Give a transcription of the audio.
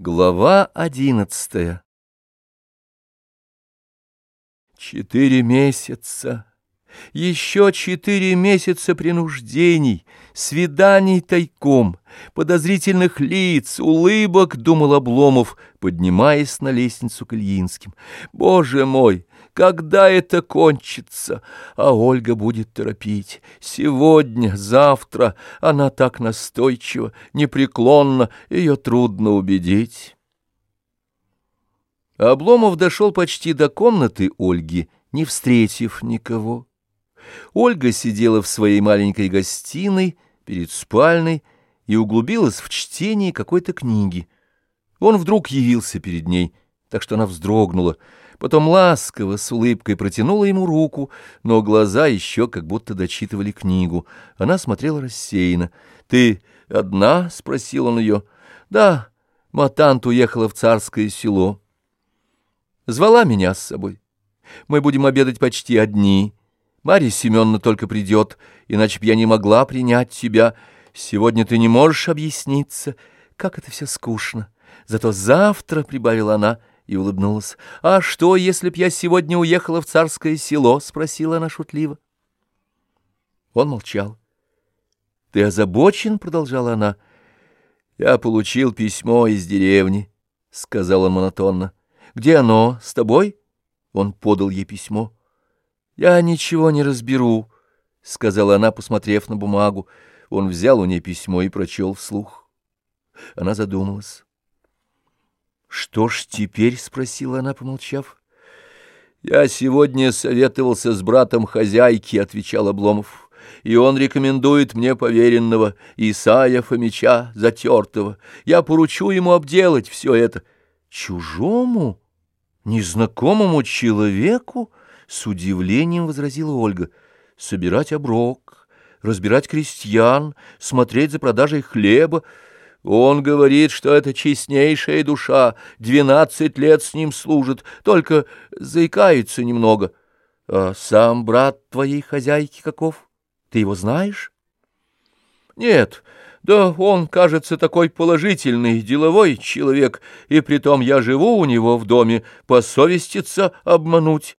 Глава одиннадцатая Четыре месяца, еще четыре месяца принуждений, свиданий тайком, подозрительных лиц, улыбок, думал Обломов, поднимаясь на лестницу к Ильинским. Боже мой! Когда это кончится? А Ольга будет торопить. Сегодня, завтра. Она так настойчива, непреклонна, ее трудно убедить. Обломов дошел почти до комнаты Ольги, не встретив никого. Ольга сидела в своей маленькой гостиной перед спальной и углубилась в чтение какой-то книги. Он вдруг явился перед ней, так что она вздрогнула — потом ласково, с улыбкой протянула ему руку, но глаза еще как будто дочитывали книгу. Она смотрела рассеянно. «Ты одна?» — спросил он ее. «Да, Матант уехала в царское село. Звала меня с собой. Мы будем обедать почти одни. Марья Семеновна только придет, иначе б я не могла принять тебя. Сегодня ты не можешь объясниться. Как это все скучно. Зато завтра, — прибавила она, — и улыбнулась. «А что, если б я сегодня уехала в царское село?» — спросила она шутливо. Он молчал. «Ты озабочен?» — продолжала она. «Я получил письмо из деревни», — сказал он монотонно. «Где оно? С тобой?» Он подал ей письмо. «Я ничего не разберу», — сказала она, посмотрев на бумагу. Он взял у нее письмо и прочел вслух. Она задумалась. «Что ж теперь?» — спросила она, помолчав. «Я сегодня советовался с братом хозяйки», — отвечал Обломов, «и он рекомендует мне поверенного Исая Фомича Затертого. Я поручу ему обделать все это». «Чужому? Незнакомому человеку?» — с удивлением возразила Ольга. «Собирать оброк, разбирать крестьян, смотреть за продажей хлеба». Он говорит, что это честнейшая душа, двенадцать лет с ним служит, только заикается немного. А сам брат твоей хозяйки каков? Ты его знаешь? Нет, да он, кажется, такой положительный, деловой человек, и притом я живу у него в доме, посовеститься обмануть.